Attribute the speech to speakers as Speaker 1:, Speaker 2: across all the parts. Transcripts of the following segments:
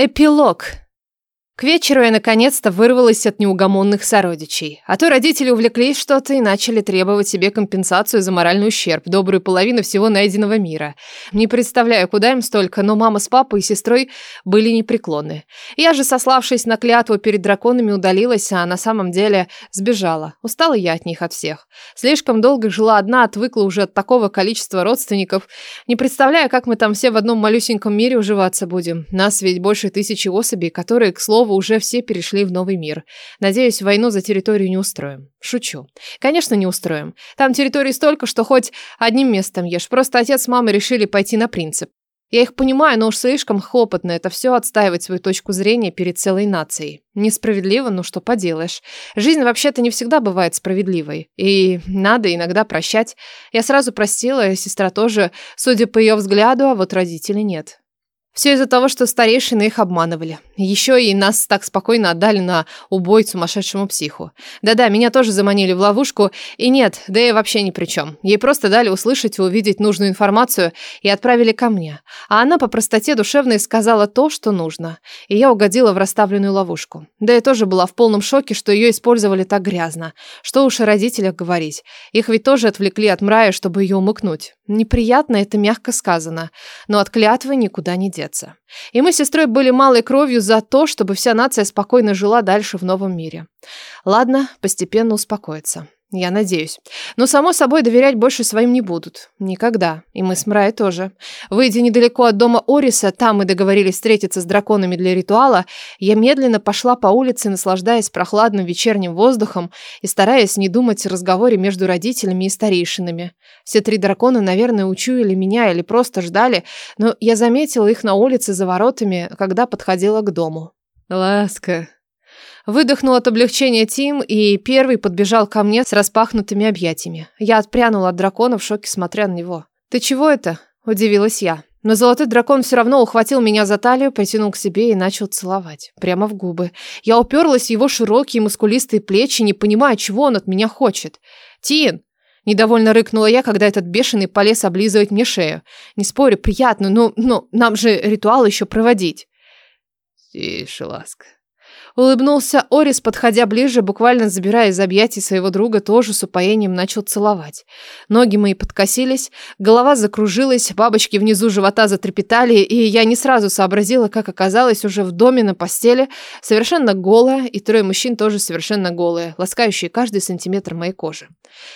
Speaker 1: Эпилог. К вечеру я наконец-то вырвалась от неугомонных сородичей. А то родители увлеклись что-то и начали требовать себе компенсацию за моральный ущерб, добрую половину всего найденного мира. Не представляю, куда им столько, но мама с папой и сестрой были непреклонны. Я же, сославшись на клятву перед драконами, удалилась, а на самом деле сбежала. Устала я от них, от всех. Слишком долго жила одна, отвыкла уже от такого количества родственников. Не представляю, как мы там все в одном малюсеньком мире уживаться будем. Нас ведь больше тысячи особей, которые, к слову, уже все перешли в новый мир. Надеюсь, войну за территорию не устроим. Шучу. Конечно, не устроим. Там территории столько, что хоть одним местом ешь. Просто отец с мамой решили пойти на принцип. Я их понимаю, но уж слишком хлопотно это все отстаивать свою точку зрения перед целой нацией. Несправедливо, ну что поделаешь. Жизнь вообще-то не всегда бывает справедливой. И надо иногда прощать. Я сразу простила, сестра тоже, судя по ее взгляду, а вот родители нет. Все из-за того, что старейшины их обманывали. Еще и нас так спокойно отдали на убой сумасшедшему психу. Да-да, меня тоже заманили в ловушку. И нет, да и вообще ни при чем. Ей просто дали услышать и увидеть нужную информацию и отправили ко мне. А она по простоте душевной сказала то, что нужно. И я угодила в расставленную ловушку. Да я тоже была в полном шоке, что ее использовали так грязно. Что уж о родителях говорить. Их ведь тоже отвлекли от мрая, чтобы ее умыкнуть. Неприятно, это мягко сказано. Но от клятвы никуда не деться деться. И мы с сестрой были малой кровью за то, чтобы вся нация спокойно жила дальше в новом мире. Ладно, постепенно успокоится. Я надеюсь. Но, само собой, доверять больше своим не будут. Никогда. И мы с Мрай тоже. Выйдя недалеко от дома Ориса, там мы договорились встретиться с драконами для ритуала, я медленно пошла по улице, наслаждаясь прохладным вечерним воздухом и стараясь не думать о разговоре между родителями и старейшинами. Все три дракона, наверное, учуяли меня или просто ждали, но я заметила их на улице за воротами, когда подходила к дому.
Speaker 2: «Ласка»,
Speaker 1: Выдохнул от облегчения Тим и первый подбежал ко мне с распахнутыми объятиями. Я отпрянула от дракона в шоке, смотря на него. «Ты чего это?» – удивилась я. Но золотой дракон все равно ухватил меня за талию, притянул к себе и начал целовать. Прямо в губы. Я уперлась в его широкие мускулистые плечи, не понимая, чего он от меня хочет. «Тин!» Недовольно рыкнула я, когда этот бешеный полез облизывать мне шею. Не спорю, приятно, но, но нам же ритуал еще проводить.
Speaker 2: Тише, ласка.
Speaker 1: Улыбнулся Орис, подходя ближе, буквально забирая из объятий своего друга, тоже с упоением начал целовать. Ноги мои подкосились, голова закружилась, бабочки внизу живота затрепетали, и я не сразу сообразила, как оказалась уже в доме на постели, совершенно голая, и трое мужчин тоже совершенно голые, ласкающие каждый сантиметр моей кожи.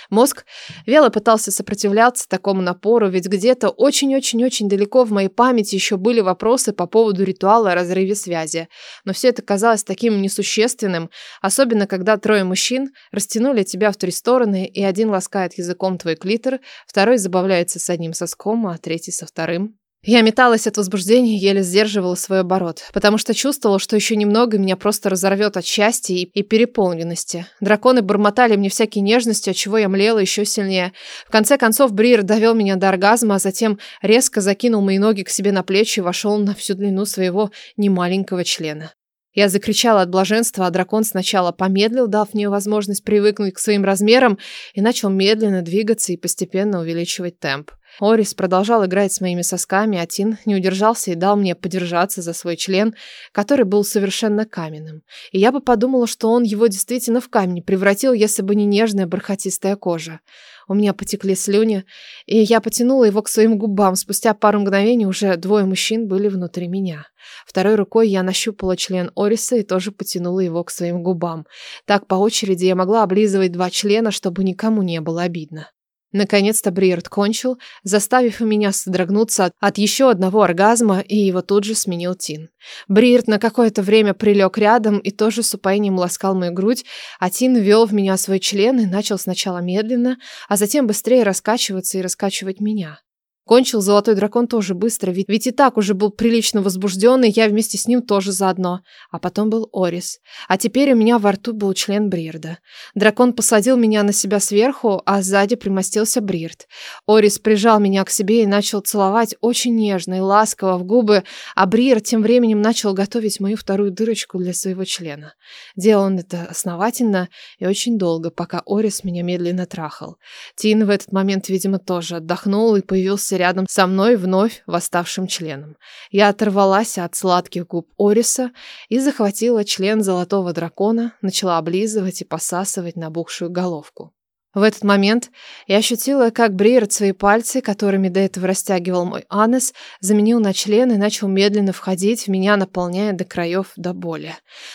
Speaker 1: Мозг вяло пытался сопротивляться такому напору, ведь где-то очень-очень-очень далеко в моей памяти еще были вопросы по поводу ритуала о разрыве связи. Но все это казалось таким таким несущественным, особенно когда трое мужчин растянули тебя в три стороны, и один ласкает языком твой клитор, второй забавляется с одним соском, а третий со вторым. Я металась от возбуждения, еле сдерживала свой оборот, потому что чувствовала, что еще немного меня просто разорвет от счастья и, и переполненности. Драконы бормотали мне всякие нежности, от чего я млела еще сильнее. В конце концов, Бриер довел меня до оргазма, а затем резко закинул мои ноги к себе на плечи и вошел на всю длину своего немаленького члена. Я закричала от блаженства, а дракон сначала помедлил, дав мне возможность привыкнуть к своим размерам, и начал медленно двигаться и постепенно увеличивать темп. Орис продолжал играть с моими сосками, а Тин не удержался и дал мне подержаться за свой член, который был совершенно каменным. И я бы подумала, что он его действительно в камень превратил, если бы не нежная бархатистая кожа. У меня потекли слюни, и я потянула его к своим губам. Спустя пару мгновений уже двое мужчин были внутри меня. Второй рукой я нащупала член Ориса и тоже потянула его к своим губам. Так по очереди я могла облизывать два члена, чтобы никому не было обидно. Наконец-то Бриерт кончил, заставив меня содрогнуться от, от еще одного оргазма, и его тут же сменил Тин. Бриерт на какое-то время прилег рядом и тоже с упоением ласкал мою грудь, а Тин ввел в меня свой член и начал сначала медленно, а затем быстрее раскачиваться и раскачивать меня. Кончил золотой дракон тоже быстро, ведь, ведь и так уже был прилично возбужденный, я вместе с ним тоже заодно. А потом был Орис. А теперь у меня во рту был член Брирда. Дракон посадил меня на себя сверху, а сзади примостился Брирд. Орис прижал меня к себе и начал целовать очень нежно и ласково в губы, а Брирд тем временем начал готовить мою вторую дырочку для своего члена. Делал он это основательно и очень долго, пока Орис меня медленно трахал. Тин в этот момент, видимо, тоже отдохнул и появился устроился рядом со мной вновь восставшим членом. Я оторвалась от сладких губ Ориса и захватила член золотого дракона, начала облизывать и посасывать набухшую головку. В этот момент я ощутила, как Бриерт свои пальцы, которыми до этого растягивал мой анус, заменил на член и начал медленно входить в меня, наполняя до краев до боли.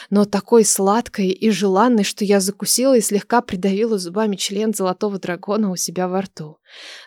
Speaker 1: Но такой сладкой и желанной, что я закусила и слегка придавила зубами член золотого дракона у себя во рту.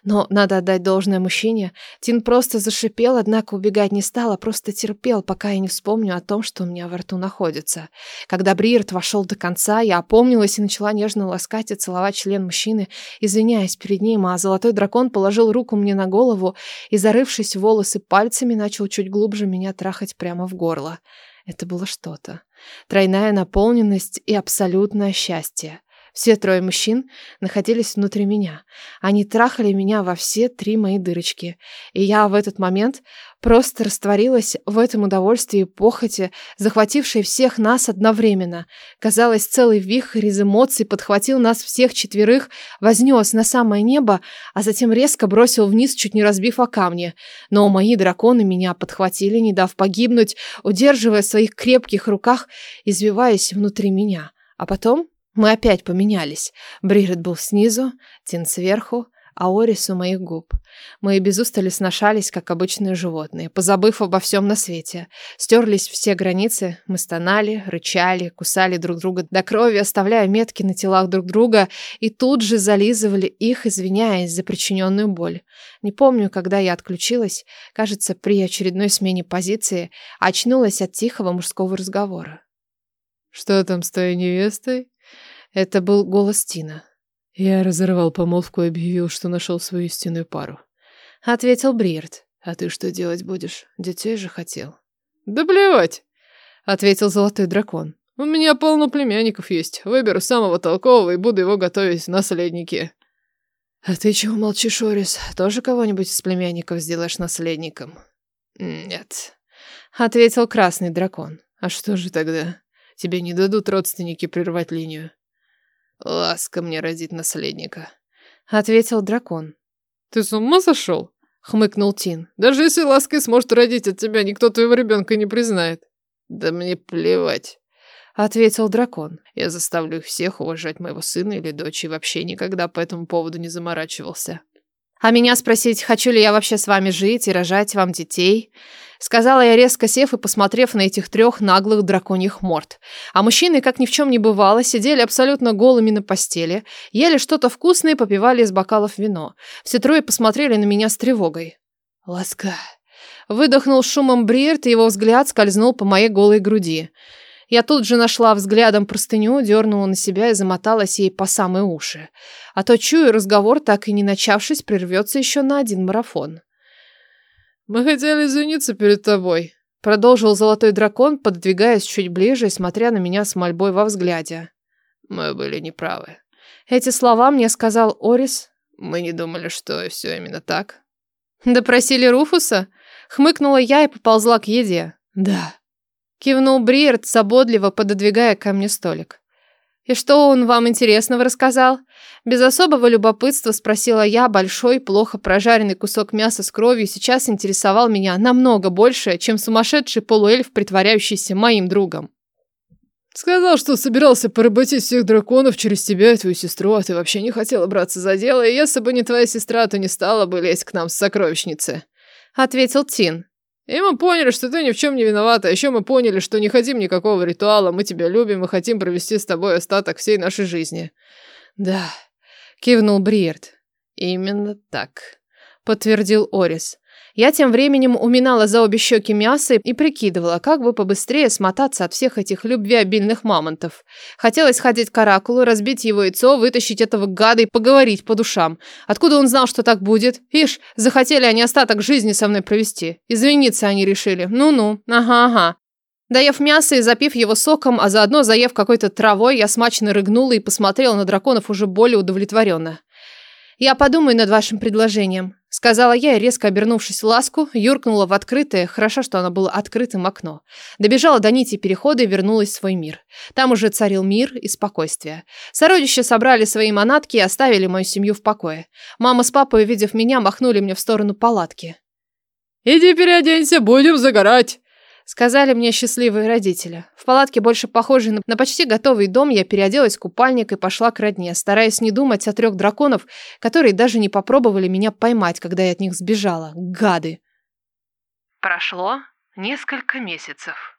Speaker 1: Но надо отдать должное мужчине. Тин просто зашипел, однако убегать не стал, а просто терпел, пока я не вспомню о том, что у меня во рту находится. Когда Бриерт вошел до конца, я опомнилась и начала нежно ласкать и целовать член мужчины извиняясь перед ним, а золотой дракон положил руку мне на голову и, зарывшись в волосы пальцами, начал чуть глубже меня трахать прямо в горло. Это было что-то. Тройная наполненность и абсолютное счастье. Все трое мужчин находились внутри меня. Они трахали меня во все три мои дырочки. И я в этот момент просто растворилась в этом удовольствии и похоти, захватившей всех нас одновременно. Казалось, целый вихрь из эмоций подхватил нас всех четверых, вознес на самое небо, а затем резко бросил вниз, чуть не разбив о камни. Но мои драконы меня подхватили, не дав погибнуть, удерживая в своих крепких руках, извиваясь внутри меня. А потом мы опять поменялись. Брирет был снизу, Тин сверху, а Орис у моих губ. Мы без устали сношались, как обычные животные, позабыв обо всем на свете. Стерлись все границы, мы стонали, рычали, кусали друг друга до крови, оставляя метки на телах друг друга, и тут же зализывали их, извиняясь за причиненную боль. Не помню, когда я отключилась, кажется, при очередной смене позиции, очнулась от тихого мужского разговора.
Speaker 2: «Что там с твоей невестой?»
Speaker 1: Это был голос Тина.
Speaker 2: Я разорвал помолвку и объявил, что нашел свою истинную пару.
Speaker 1: Ответил Бриерт.
Speaker 2: А ты что делать будешь? Детей же хотел.
Speaker 1: Да плевать, ответил золотой дракон.
Speaker 2: У меня полно племянников есть. Выберу самого толкового и буду его готовить в наследники.
Speaker 1: А ты чего молчишь, Орис? Тоже кого-нибудь из племянников сделаешь наследником?
Speaker 2: Нет,
Speaker 1: ответил красный дракон.
Speaker 2: А что же тогда? Тебе не дадут родственники прервать линию. Ласка мне родит наследника.
Speaker 1: Ответил дракон.
Speaker 2: Ты с ума сошел?
Speaker 1: Хмыкнул Тин.
Speaker 2: Даже если лаской сможет родить от тебя, никто твоего ребенка не признает. Да мне плевать.
Speaker 1: Ответил дракон.
Speaker 2: Я заставлю их всех уважать моего сына или дочь и вообще никогда по этому поводу не заморачивался.
Speaker 1: А меня спросить, хочу ли я вообще с вами жить и рожать вам детей? Сказала я, резко сев и посмотрев на этих трех наглых драконьих морд. А мужчины, как ни в чем не бывало, сидели абсолютно голыми на постели, ели что-то вкусное и попивали из бокалов вино. Все трое посмотрели на меня с тревогой. «Ласка!» Выдохнул шумом Бриерт, и его взгляд скользнул по моей голой груди. Я тут же нашла взглядом простыню, дернула на себя и замоталась ей по самые уши. А то, чую, разговор, так и не начавшись, прервется еще на один марафон.
Speaker 2: «Мы хотели извиниться перед тобой», —
Speaker 1: продолжил золотой дракон, пододвигаясь чуть ближе и смотря на меня с мольбой во взгляде.
Speaker 2: «Мы были неправы».
Speaker 1: Эти слова мне сказал Орис.
Speaker 2: «Мы не думали, что все именно так».
Speaker 1: «Допросили Руфуса?» Хмыкнула я и поползла к еде.
Speaker 2: «Да»,
Speaker 1: Кивнул Бриерт, заботливо пододвигая ко мне столик. «И что он вам интересного рассказал?» Без особого любопытства спросила я. Большой, плохо прожаренный кусок мяса с кровью сейчас интересовал меня намного больше, чем сумасшедший полуэльф, притворяющийся моим другом.
Speaker 2: Сказал, что собирался поработить всех драконов через тебя и твою сестру, а ты вообще не хотела браться за дело, и если бы не твоя сестра, то не стала бы лезть к нам с сокровищницы.
Speaker 1: Ответил Тин.
Speaker 2: И мы поняли, что ты ни в чем не виновата. Еще мы поняли, что не хотим никакого ритуала. Мы тебя любим и хотим провести с тобой остаток всей нашей жизни.
Speaker 1: Да, кивнул Бриерт.
Speaker 2: Именно так,
Speaker 1: подтвердил Орис. Я тем временем уминала за обе щеки мясо и прикидывала, как бы побыстрее смотаться от всех этих любвеобильных мамонтов. Хотелось ходить к оракулу, разбить его яйцо, вытащить этого гада и поговорить по душам. Откуда он знал, что так будет? Ишь, захотели они остаток жизни со мной провести. Извиниться они решили. Ну-ну, ага-ага. Доев мясо и запив его соком, а заодно заев какой-то травой, я смачно рыгнула и посмотрела на драконов уже более удовлетворенно. «Я подумаю над вашим предложением», Сказала я и, резко обернувшись в ласку, юркнула в открытое, хорошо, что оно было открытым окно. Добежала до нити перехода и вернулась в свой мир. Там уже царил мир и спокойствие. Сородичи собрали свои манатки и оставили мою семью в покое. Мама с папой, увидев меня, махнули мне в сторону палатки.
Speaker 2: «Иди переоденься, будем загорать!»
Speaker 1: Сказали мне счастливые родители. В палатке, больше похожей на почти готовый дом, я переоделась в купальник и пошла к родне, стараясь не думать о трех драконов, которые даже не попробовали меня поймать, когда я от них сбежала. Гады.
Speaker 3: Прошло несколько месяцев.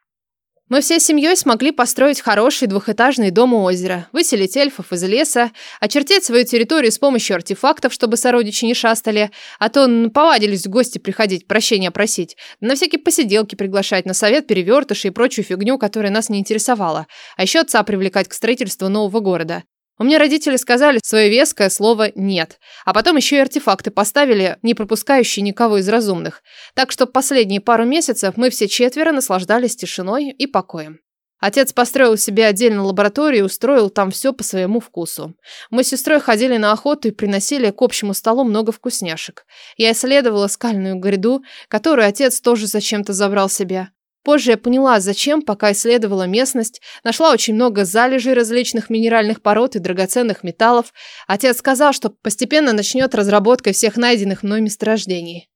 Speaker 1: Мы всей семьей смогли построить хороший двухэтажный дом у озера, выселить эльфов из леса, очертить свою территорию с помощью артефактов, чтобы сородичи не шастали, а то повадились в гости приходить, прощения просить, на всякие посиделки приглашать, на совет перевертыши и прочую фигню, которая нас не интересовала, а еще отца привлекать к строительству нового города. У меня родители сказали свое веское слово «нет», а потом еще и артефакты поставили, не пропускающие никого из разумных. Так что последние пару месяцев мы все четверо наслаждались тишиной и покоем. Отец построил себе отдельную лабораторию и устроил там все по своему вкусу. Мы с сестрой ходили на охоту и приносили к общему столу много вкусняшек. Я исследовала скальную гряду, которую отец тоже зачем-то забрал себе. Позже я поняла, зачем, пока исследовала местность, нашла очень много залежей различных минеральных пород и драгоценных металлов. Отец сказал, что постепенно начнет разработкой всех найденных мной месторождений.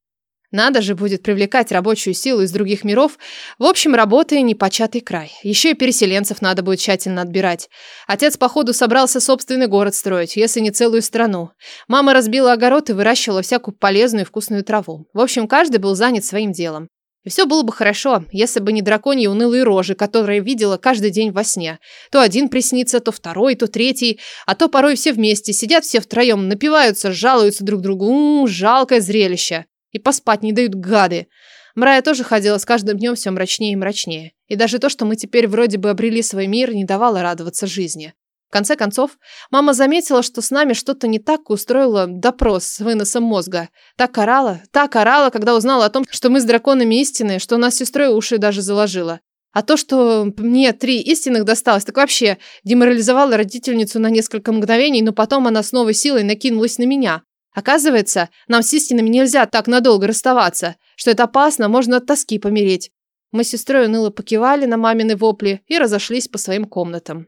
Speaker 1: Надо же будет привлекать рабочую силу из других миров. В общем, работы непочатый край. Еще и переселенцев надо будет тщательно отбирать. Отец, походу, собрался собственный город строить, если не целую страну. Мама разбила огород и выращивала всякую полезную и вкусную траву. В общем, каждый был занят своим делом. И все было бы хорошо, если бы не драконьи унылые рожи, которые видела каждый день во сне. То один приснится, то второй, то третий, а то порой все вместе, сидят все втроем, напиваются, жалуются друг другу. М жалкое зрелище. И поспать не дают гады. Мрая тоже ходила с каждым днем все мрачнее и мрачнее. И даже то, что мы теперь вроде бы обрели свой мир, не давало радоваться жизни. В конце концов, мама заметила, что с нами что-то не так, устроила допрос с выносом мозга. Так орала, так орала, когда узнала о том, что мы с драконами истины, что у нас с сестрой уши даже заложила. А то, что мне три истинных досталось, так вообще деморализовала родительницу на несколько мгновений, но потом она с новой силой накинулась на меня. Оказывается, нам с истинами нельзя так надолго расставаться, что это опасно, можно от тоски помереть. Мы с сестрой уныло покивали на мамины вопли и разошлись по своим комнатам.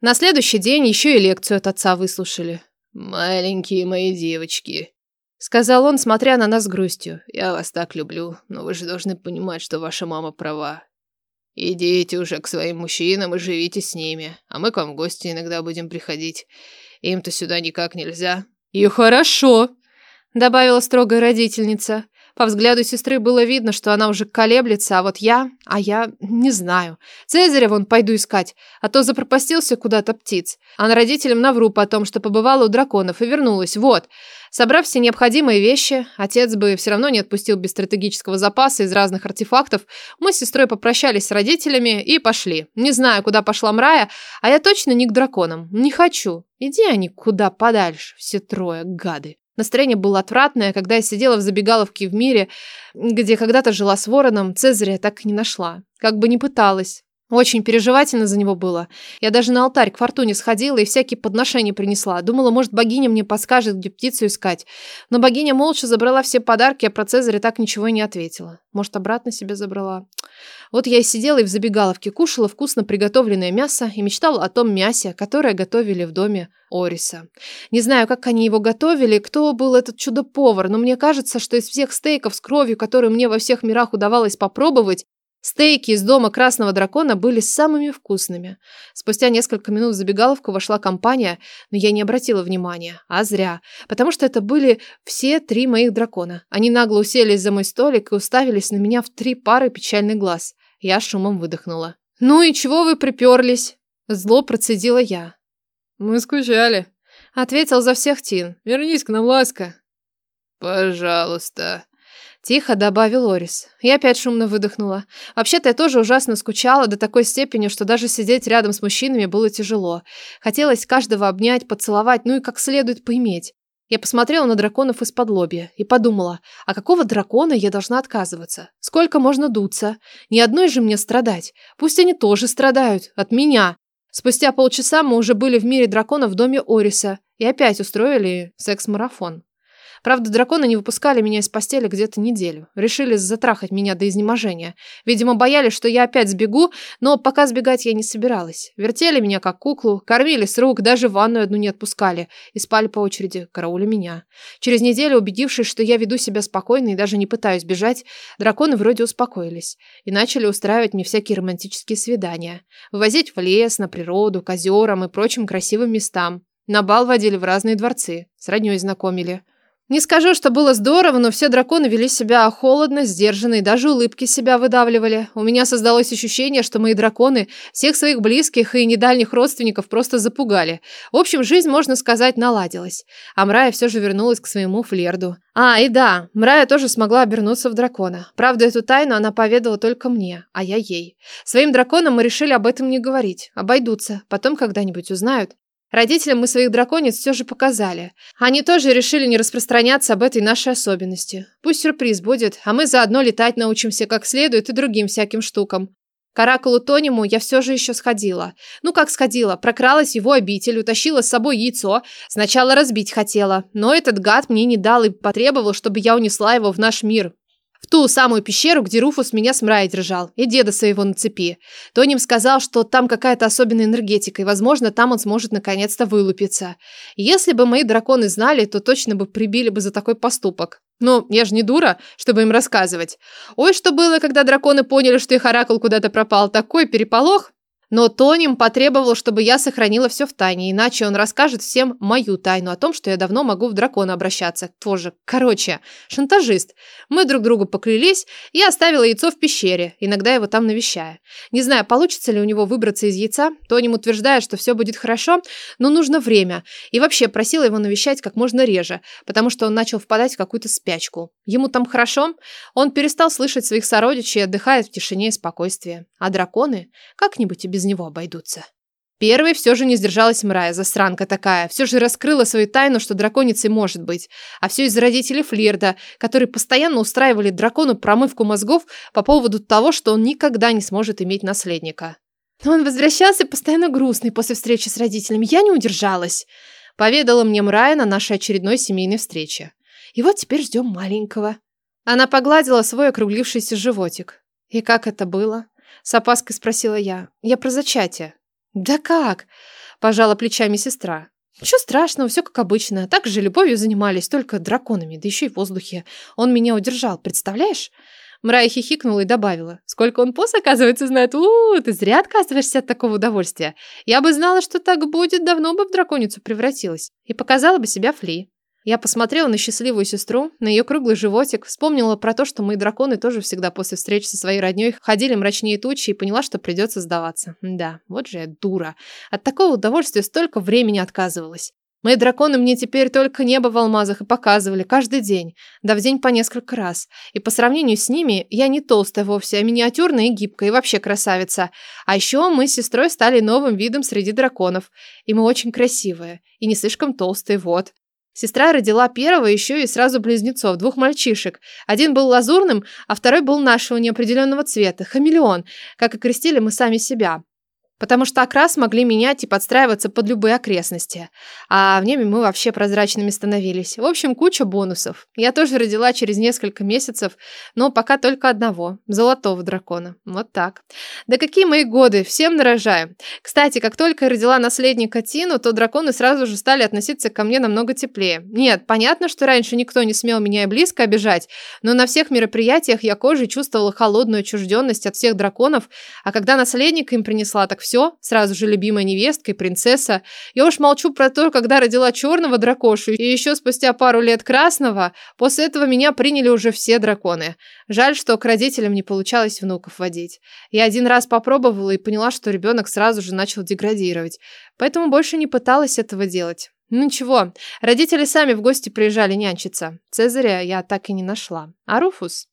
Speaker 1: На следующий день еще и лекцию от отца выслушали.
Speaker 2: «Маленькие мои девочки», —
Speaker 1: сказал он, смотря на нас с грустью.
Speaker 2: «Я вас так люблю, но вы же должны понимать, что ваша мама права. Идите уже к своим мужчинам и живите с ними, а мы к вам в гости иногда будем приходить. Им-то сюда никак нельзя».
Speaker 1: «И хорошо», — добавила строгая родительница. По взгляду сестры было видно, что она уже колеблется, а вот я... А я не знаю. Цезаря вон пойду искать, а то запропастился куда-то птиц. А родителям навру потом, что побывала у драконов и вернулась. Вот. Собрав все необходимые вещи, отец бы все равно не отпустил без стратегического запаса из разных артефактов, мы с сестрой попрощались с родителями и пошли. Не знаю, куда пошла Мрая, а я точно не к драконам. Не хочу. Иди они куда подальше, все трое, гады. Настроение было отвратное, когда я сидела в забегаловке в мире, где когда-то жила с вороном, Цезаря так и не нашла. Как бы не пыталась. Очень переживательно за него было. Я даже на алтарь к Фортуне сходила и всякие подношения принесла. Думала, может, богиня мне подскажет, где птицу искать. Но богиня молча забрала все подарки, а про Цезаря так ничего и не ответила. Может, обратно себе забрала. Вот я и сидела и в забегаловке кушала вкусно приготовленное мясо и мечтала о том мясе, которое готовили в доме Ориса. Не знаю, как они его готовили, кто был этот чудо-повар, но мне кажется, что из всех стейков с кровью, которые мне во всех мирах удавалось попробовать, Стейки из дома Красного Дракона были самыми вкусными. Спустя несколько минут в забегаловку вошла компания, но я не обратила внимания. А зря. Потому что это были все три моих дракона. Они нагло уселись за мой столик и уставились на меня в три пары печальных глаз. Я шумом выдохнула. «Ну и чего вы приперлись?» Зло процедила я.
Speaker 2: «Мы скучали», —
Speaker 1: ответил за всех Тин.
Speaker 2: «Вернись к нам, ласка».
Speaker 3: «Пожалуйста»,
Speaker 1: Тихо добавил Орис. Я опять шумно выдохнула. Вообще-то я тоже ужасно скучала до такой степени, что даже сидеть рядом с мужчинами было тяжело. Хотелось каждого обнять, поцеловать, ну и как следует поиметь. Я посмотрела на драконов из-под лобья и подумала, а какого дракона я должна отказываться? Сколько можно дуться? Ни одной же мне страдать. Пусть они тоже страдают. От меня. Спустя полчаса мы уже были в мире драконов в доме Ориса и опять устроили секс-марафон. Правда, драконы не выпускали меня из постели где-то неделю. Решили затрахать меня до изнеможения. Видимо, боялись, что я опять сбегу, но пока сбегать я не собиралась. Вертели меня как куклу, кормили с рук, даже ванную одну не отпускали. И спали по очереди, караули меня. Через неделю, убедившись, что я веду себя спокойно и даже не пытаюсь бежать, драконы вроде успокоились и начали устраивать мне всякие романтические свидания. Вывозить в лес, на природу, к озерам и прочим красивым местам. На бал водили в разные дворцы, с роднёй знакомили. Не скажу, что было здорово, но все драконы вели себя холодно, сдержанно и даже улыбки себя выдавливали. У меня создалось ощущение, что мои драконы всех своих близких и недальних родственников просто запугали. В общем, жизнь, можно сказать, наладилась. А Мрая все же вернулась к своему флерду. А, и да, Мрая тоже смогла обернуться в дракона. Правда, эту тайну она поведала только мне, а я ей. Своим драконам мы решили об этом не говорить. Обойдутся. Потом когда-нибудь узнают. Родителям мы своих драконец все же показали. Они тоже решили не распространяться об этой нашей особенности. Пусть сюрприз будет, а мы заодно летать научимся как следует и другим всяким штукам. К оракулу Тониму я все же еще сходила. Ну как сходила, прокралась его обитель, утащила с собой яйцо. Сначала разбить хотела, но этот гад мне не дал и потребовал, чтобы я унесла его в наш мир. Ту самую пещеру, где Руфус меня с мрая держал, и деда своего на цепи. Тоним сказал, что там какая-то особенная энергетика, и, возможно, там он сможет наконец-то вылупиться. Если бы мои драконы знали, то точно бы прибили бы за такой поступок. Но я же не дура, чтобы им рассказывать. Ой, что было, когда драконы поняли, что их оракул куда-то пропал. Такой переполох. Но Тоним потребовал, чтобы я сохранила все в тайне, иначе он расскажет всем мою тайну о том, что я давно могу в дракона обращаться. Тоже. Короче, шантажист. Мы друг другу поклялись, я оставила яйцо в пещере, иногда его там навещая. Не знаю, получится ли у него выбраться из яйца. Тоним утверждает, что все будет хорошо, но нужно время. И вообще просила его навещать как можно реже, потому что он начал впадать в какую-то спячку. Ему там хорошо, он перестал слышать своих сородичей и отдыхает в тишине и спокойствии. А драконы как-нибудь и без него обойдутся. Первой все же не сдержалась Мрая, засранка такая. Все же раскрыла свою тайну, что драконицей может быть. А все из-за родителей Флирда, которые постоянно устраивали дракону промывку мозгов по поводу того, что он никогда не сможет иметь наследника. Он возвращался постоянно грустный после встречи с родителями. Я не удержалась. Поведала мне Мрая на нашей очередной семейной встрече. И вот теперь ждем маленького. Она погладила свой округлившийся животик. И как это было? С опаской спросила я. Я про зачатие. Да как? Пожала плечами сестра. Ничего страшного, все как обычно. Так же любовью занимались, только драконами, да еще и в воздухе. Он меня удержал, представляешь? Мрая хихикнула и добавила. Сколько он пос, оказывается, знает. у, -у, -у ты зря отказываешься от такого удовольствия. Я бы знала, что так будет, давно бы в драконицу превратилась. И показала бы себя Фли. Я посмотрела на счастливую сестру, на ее круглый животик, вспомнила про то, что мои драконы тоже всегда после встречи со своей родней ходили мрачнее тучи и поняла, что придется сдаваться. Да, вот же я дура. От такого удовольствия столько времени отказывалась. Мои драконы мне теперь только небо в алмазах и показывали каждый день, да в день по несколько раз. И по сравнению с ними я не толстая вовсе, а миниатюрная и гибкая, и вообще красавица. А еще мы с сестрой стали новым видом среди драконов. И мы очень красивые, и не слишком толстые, вот. Сестра родила первого еще и сразу близнецов, двух мальчишек. Один был лазурным, а второй был нашего неопределенного цвета, хамелеон, как и крестили мы сами себя потому что окрас могли менять и подстраиваться под любые окрестности. А в небе мы вообще прозрачными становились. В общем, куча бонусов. Я тоже родила через несколько месяцев, но пока только одного, золотого дракона. Вот так. Да какие мои годы, всем нарожаю. Кстати, как только я родила наследника Тину, то драконы сразу же стали относиться ко мне намного теплее. Нет, понятно, что раньше никто не смел меня и близко обижать, но на всех мероприятиях я кожей чувствовала холодную отчужденность от всех драконов, а когда наследника им принесла, так все, сразу же любимая невестка и принцесса. Я уж молчу про то, когда родила черного дракошу, и еще спустя пару лет красного, после этого меня приняли уже все драконы. Жаль, что к родителям не получалось внуков водить. Я один раз попробовала и поняла, что ребенок сразу же начал деградировать, поэтому больше не пыталась этого делать. Ну ничего, родители сами в гости приезжали нянчиться. Цезаря я так и не нашла. А Руфус?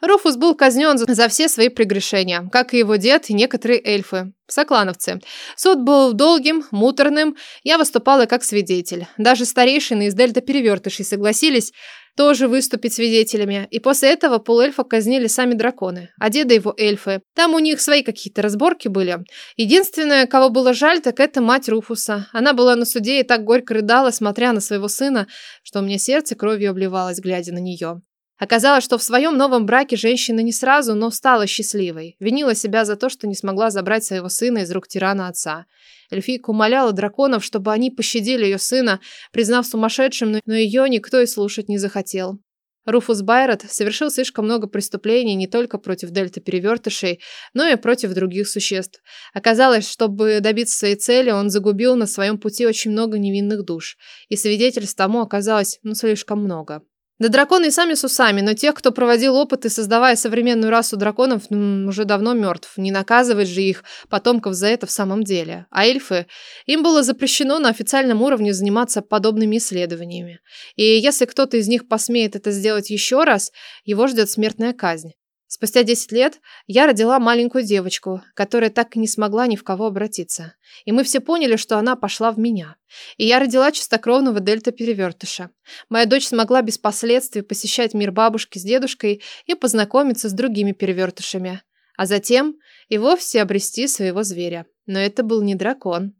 Speaker 1: Руфус был казнен за все свои прегрешения, как и его дед и некоторые эльфы, соклановцы. Суд был долгим, муторным, я выступала как свидетель. Даже старейшины из Дельта Перевертышей согласились, тоже выступить свидетелями. И после этого полуэльфа казнили сами драконы, а деда его эльфы. Там у них свои какие-то разборки были. Единственное, кого было жаль, так это мать Руфуса. Она была на суде и так горько рыдала, смотря на своего сына, что у меня сердце кровью обливалось, глядя на нее. Оказалось, что в своем новом браке женщина не сразу, но стала счастливой. Винила себя за то, что не смогла забрать своего сына из рук тирана отца. Эльфийка умоляла драконов, чтобы они пощадили ее сына, признав сумасшедшим, но ее никто и слушать не захотел. Руфус Байрот совершил слишком много преступлений не только против дельта-перевертышей, но и против других существ. Оказалось, чтобы добиться своей цели, он загубил на своем пути очень много невинных душ, и свидетельств тому оказалось ну слишком много. Да драконы и сами с усами, но тех, кто проводил опыты, создавая современную расу драконов, уже давно мертв. Не наказывать же их потомков за это в самом деле. А эльфы? Им было запрещено на официальном уровне заниматься подобными исследованиями. И если кто-то из них посмеет это сделать еще раз, его ждет смертная казнь. Спустя 10 лет я родила маленькую девочку, которая так и не смогла ни в кого обратиться. И мы все поняли, что она пошла в меня. И я родила чистокровного дельта-перевертыша. Моя дочь смогла без последствий посещать мир бабушки с дедушкой и познакомиться с другими перевертышами. А затем и вовсе обрести своего зверя. Но это был не дракон.